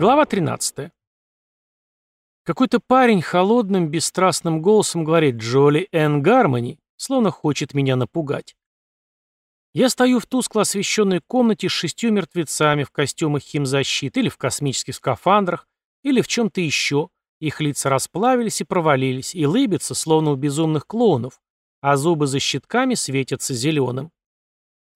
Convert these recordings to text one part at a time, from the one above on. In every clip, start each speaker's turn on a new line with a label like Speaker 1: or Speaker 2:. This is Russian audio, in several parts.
Speaker 1: Глава 13. Какой-то парень холодным, бесстрастным голосом говорит «Джоли Эн Гармони», словно хочет меня напугать. Я стою в тускло освещенной комнате с шестью мертвецами в костюмах химзащиты или в космических скафандрах, или в чем-то еще. Их лица расплавились и провалились, и лыбятся, словно у безумных клоунов, а зубы за щитками светятся зеленым.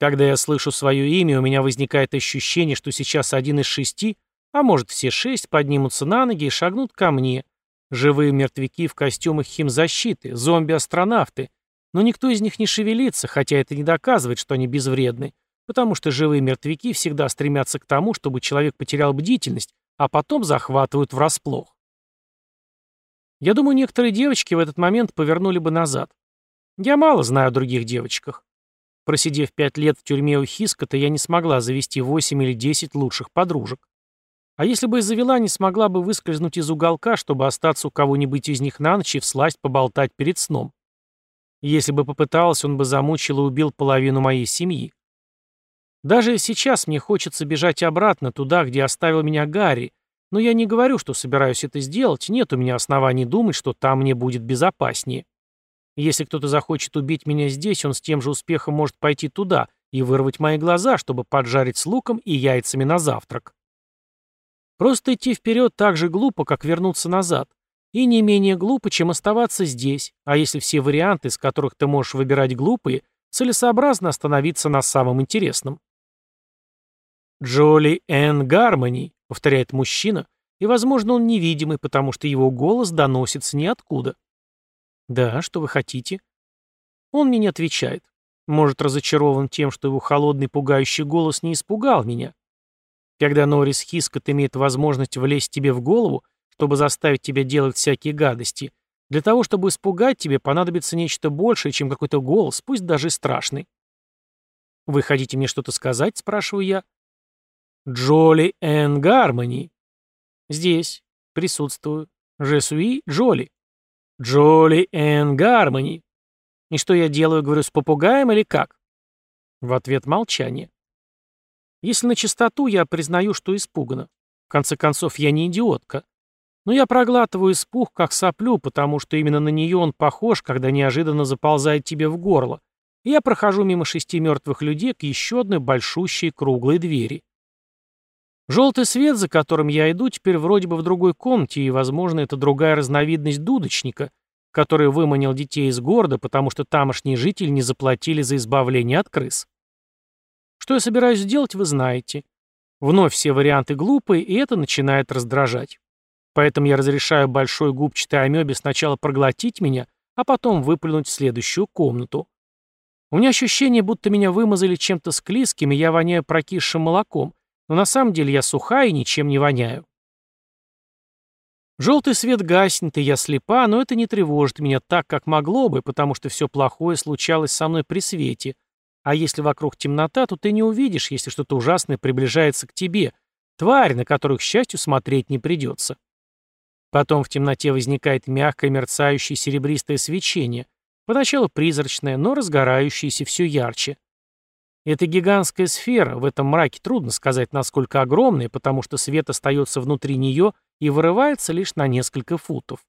Speaker 1: Когда я слышу свое имя, у меня возникает ощущение, что сейчас один из шести, а может все шесть, поднимутся на ноги и шагнут ко мне. Живые мертвяки в костюмах химзащиты, зомби-астронавты. Но никто из них не шевелится, хотя это не доказывает, что они безвредны, потому что живые мертвяки всегда стремятся к тому, чтобы человек потерял бдительность, а потом захватывают врасплох. Я думаю, некоторые девочки в этот момент повернули бы назад. Я мало знаю о других девочках. Просидев пять лет в тюрьме у Хискота, я не смогла завести восемь или десять лучших подружек. А если бы и завела, не смогла бы выскользнуть из уголка, чтобы остаться у кого-нибудь из них на ночь и всласть поболтать перед сном. Если бы попыталась, он бы замучил и убил половину моей семьи. Даже сейчас мне хочется бежать обратно, туда, где оставил меня Гарри, но я не говорю, что собираюсь это сделать, нет у меня оснований думать, что там мне будет безопаснее. Если кто-то захочет убить меня здесь, он с тем же успехом может пойти туда и вырвать мои глаза, чтобы поджарить с луком и яйцами на завтрак. Просто идти вперед так же глупо, как вернуться назад. И не менее глупо, чем оставаться здесь, а если все варианты, из которых ты можешь выбирать глупые, целесообразно остановиться на самом интересном. «Джоли Энн Гармони», — повторяет мужчина, и, возможно, он невидимый, потому что его голос доносится ниоткуда. «Да, что вы хотите?» Он мне не отвечает. Может, разочарован тем, что его холодный пугающий голос не испугал меня. Когда Норрис Хискот имеет возможность влезть тебе в голову, чтобы заставить тебя делать всякие гадости, для того, чтобы испугать тебе, понадобится нечто большее, чем какой-то голос, пусть даже страшный. «Вы хотите мне что-то сказать?» — спрашиваю я. «Джоли Эн Гармони». «Здесь. Присутствую. Жесуи Джоли». «Джоли Эн Гармони». «И что я делаю, говорю, с попугаем или как?» В ответ молчание. Если на чистоту, я признаю, что испугана. В конце концов, я не идиотка. Но я проглатываю испуг, как соплю, потому что именно на нее он похож, когда неожиданно заползает тебе в горло. И я прохожу мимо шести мертвых людей к еще одной большущей круглой двери. Желтый свет, за которым я иду, теперь вроде бы в другой комнате, и, возможно, это другая разновидность дудочника, который выманил детей из города, потому что тамошние жители не заплатили за избавление от крыс. Что я собираюсь сделать, вы знаете. Вновь все варианты глупые, и это начинает раздражать. Поэтому я разрешаю большой губчатой амебе сначала проглотить меня, а потом выплюнуть в следующую комнату. У меня ощущение, будто меня вымазали чем-то склизким, и я воняю прокисшим молоком, но на самом деле я сухая и ничем не воняю. Желтый свет гаснет, и я слепа, но это не тревожит меня так, как могло бы, потому что все плохое случалось со мной при свете, а если вокруг темнота, то ты не увидишь, если что-то ужасное приближается к тебе, тварь, на которую, к счастью, смотреть не придется. Потом в темноте возникает мягкое мерцающее серебристое свечение, поначалу призрачное, но разгорающееся все ярче. Это гигантская сфера, в этом мраке трудно сказать, насколько огромная, потому что свет остается внутри нее и вырывается лишь на несколько футов.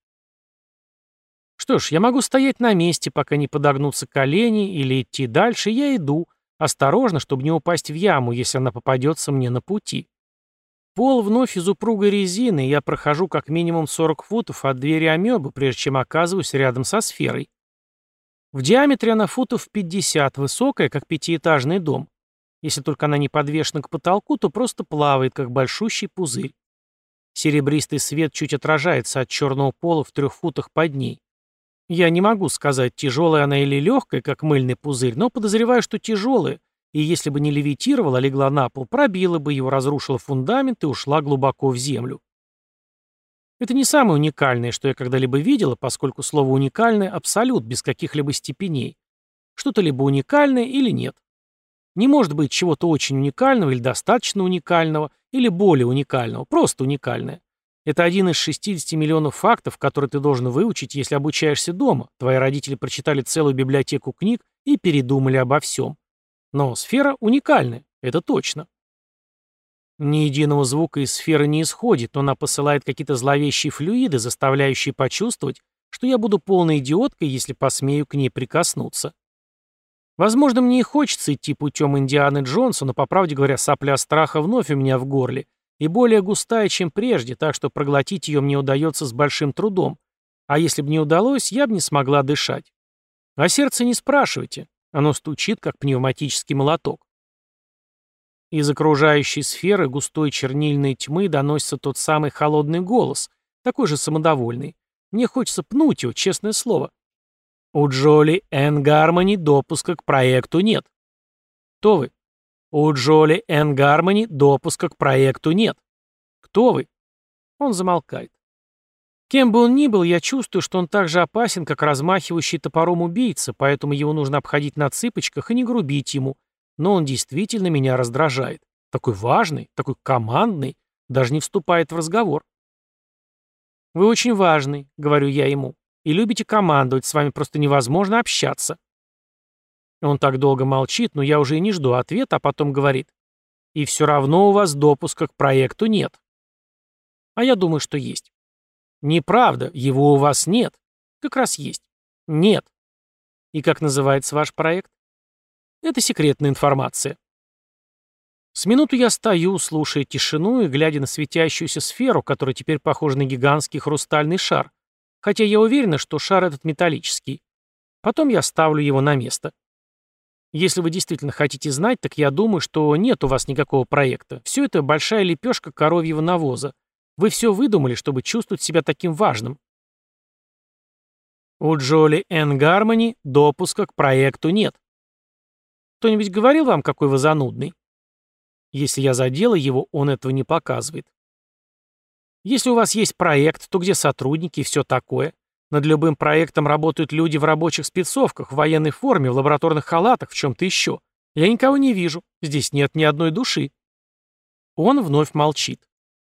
Speaker 1: Что ж, я могу стоять на месте, пока не подогнутся колени, или идти дальше, я иду, осторожно, чтобы не упасть в яму, если она попадется мне на пути. Пол вновь из упругой резины, я прохожу как минимум 40 футов от двери амебы, прежде чем оказываюсь рядом со сферой. В диаметре она футов 50, высокая, как пятиэтажный дом. Если только она не подвешена к потолку, то просто плавает, как большущий пузырь. Серебристый свет чуть отражается от черного пола в трех футах под ней. Я не могу сказать, тяжелая она или легкая, как мыльный пузырь, но подозреваю, что тяжелая, и если бы не левитировала, легла на пол, пробила бы его, разрушила фундамент и ушла глубоко в землю. Это не самое уникальное, что я когда-либо видела, поскольку слово «уникальное» — абсолют, без каких-либо степеней. Что-то либо уникальное или нет. Не может быть чего-то очень уникального или достаточно уникального, или более уникального, просто уникальное. Это один из 60 миллионов фактов, которые ты должен выучить, если обучаешься дома. Твои родители прочитали целую библиотеку книг и передумали обо всем. Но сфера уникальная, это точно. Ни единого звука из сферы не исходит, но она посылает какие-то зловещие флюиды, заставляющие почувствовать, что я буду полной идиоткой, если посмею к ней прикоснуться. Возможно, мне и хочется идти путем Индианы Джонса, но, по правде говоря, сопля страха вновь у меня в горле, и более густая, чем прежде, так что проглотить ее мне удается с большим трудом. А если бы не удалось, я бы не смогла дышать. А сердце не спрашивайте, оно стучит, как пневматический молоток. Из окружающей сферы густой чернильной тьмы доносится тот самый холодный голос, такой же самодовольный. Мне хочется пнуть его, честное слово. У Джоли Эн Гармони допуска к проекту нет. Кто вы? У Джоли Эн Гармони допуска к проекту нет. Кто вы? Он замолкает. Кем бы он ни был, я чувствую, что он так же опасен, как размахивающий топором убийца, поэтому его нужно обходить на цыпочках и не грубить ему. Но он действительно меня раздражает. Такой важный, такой командный, даже не вступает в разговор. «Вы очень важный», — говорю я ему и любите командовать, с вами просто невозможно общаться». Он так долго молчит, но я уже и не жду ответа, а потом говорит. «И все равно у вас допуска к проекту нет». А я думаю, что есть. Неправда, его у вас нет. Как раз есть. Нет. И как называется ваш проект? Это секретная информация. С минуту я стою, слушая тишину и глядя на светящуюся сферу, которая теперь похожа на гигантский хрустальный шар, Хотя я уверена, что шар этот металлический. Потом я ставлю его на место. Если вы действительно хотите знать, так я думаю, что нет у вас никакого проекта. Все это большая лепешка коровьего навоза. Вы все выдумали, чтобы чувствовать себя таким важным. У Джоли Эн Гармони допуска к проекту нет. Кто-нибудь говорил вам, какой вы занудный? Если я задела его, он этого не показывает. Если у вас есть проект, то где сотрудники и все такое? Над любым проектом работают люди в рабочих спецовках, в военной форме, в лабораторных халатах, в чем-то еще. Я никого не вижу. Здесь нет ни одной души. Он вновь молчит.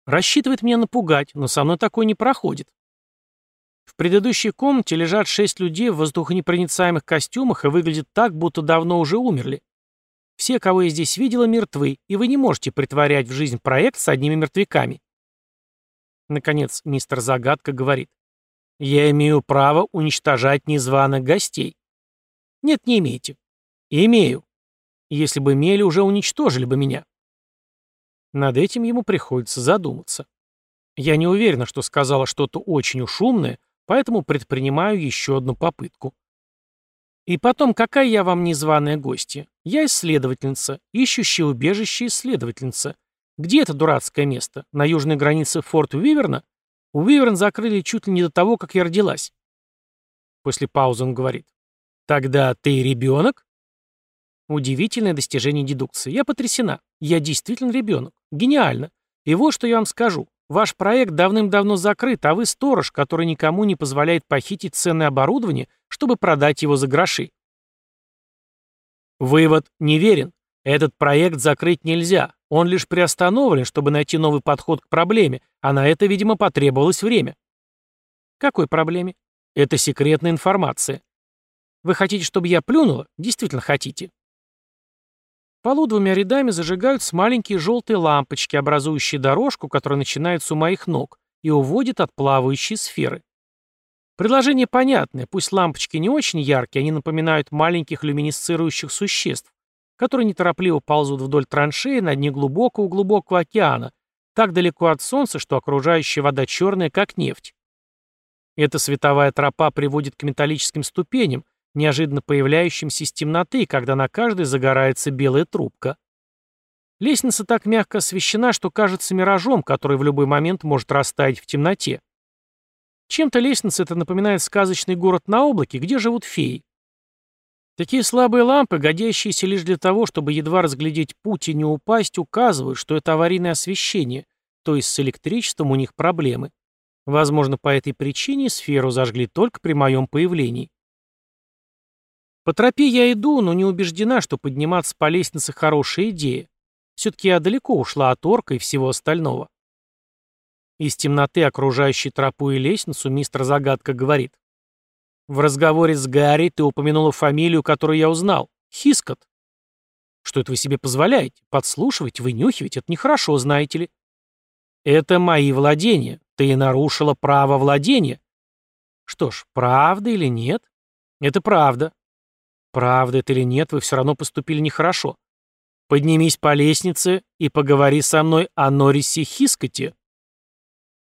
Speaker 1: Рассчитывает меня напугать, но со мной такое не проходит. В предыдущей комнате лежат шесть людей в воздухонепроницаемых костюмах и выглядят так, будто давно уже умерли. Все, кого я здесь видела, мертвы, и вы не можете притворять в жизнь проект с одними мертвяками. Наконец, мистер Загадка говорит. «Я имею право уничтожать незваных гостей». «Нет, не имеете». «Имею. Если бы имели, уже уничтожили бы меня». Над этим ему приходится задуматься. Я не уверена, что сказала что-то очень уж умное, поэтому предпринимаю еще одну попытку. И потом, какая я вам незваная гостья? Я исследовательница, ищущая убежище исследовательница. Где это дурацкое место? На южной границе форт Уиверна? Уиверн закрыли чуть ли не до того, как я родилась. После паузы он говорит. Тогда ты ребенок? Удивительное достижение дедукции. Я потрясена. Я действительно ребенок. Гениально. И вот что я вам скажу. Ваш проект давным-давно закрыт, а вы сторож, который никому не позволяет похитить ценное оборудование, чтобы продать его за гроши. Вывод неверен. Этот проект закрыть нельзя. Он лишь приостановлен, чтобы найти новый подход к проблеме, а на это, видимо, потребовалось время. Какой проблеме? Это секретная информация. Вы хотите, чтобы я плюнула? Действительно хотите. Полу двумя рядами зажигаются маленькие желтые лампочки, образующие дорожку, которая начинается у моих ног и уводит от плавающей сферы. Предложение понятное, пусть лампочки не очень яркие, они напоминают маленьких люминесцирующих существ, которые неторопливо ползут вдоль траншеи на дне глубокого-глубокого океана, так далеко от Солнца, что окружающая вода черная, как нефть. Эта световая тропа приводит к металлическим ступеням, неожиданно появляющимся из темноты, когда на каждой загорается белая трубка. Лестница так мягко освещена, что кажется миражом, который в любой момент может растаять в темноте. Чем-то лестница это напоминает сказочный город на облаке, где живут феи. Такие слабые лампы, годящиеся лишь для того, чтобы едва разглядеть путь и не упасть, указывают, что это аварийное освещение, то есть с электричеством у них проблемы. Возможно, по этой причине сферу зажгли только при моем появлении. По тропе я иду, но не убеждена, что подниматься по лестнице хорошая идея. Все-таки я далеко ушла от орка и всего остального. Из темноты, окружающей тропу и лестницу, мистер Загадка говорит. В разговоре с Гарри ты упомянула фамилию, которую я узнал. Хискот. Что это вы себе позволяете? Подслушивать, вынюхивать — это нехорошо, знаете ли. Это мои владения. Ты нарушила право владения. Что ж, правда или нет? Это правда. Правда это или нет, вы все равно поступили нехорошо. Поднимись по лестнице и поговори со мной о Норисе Хискоте.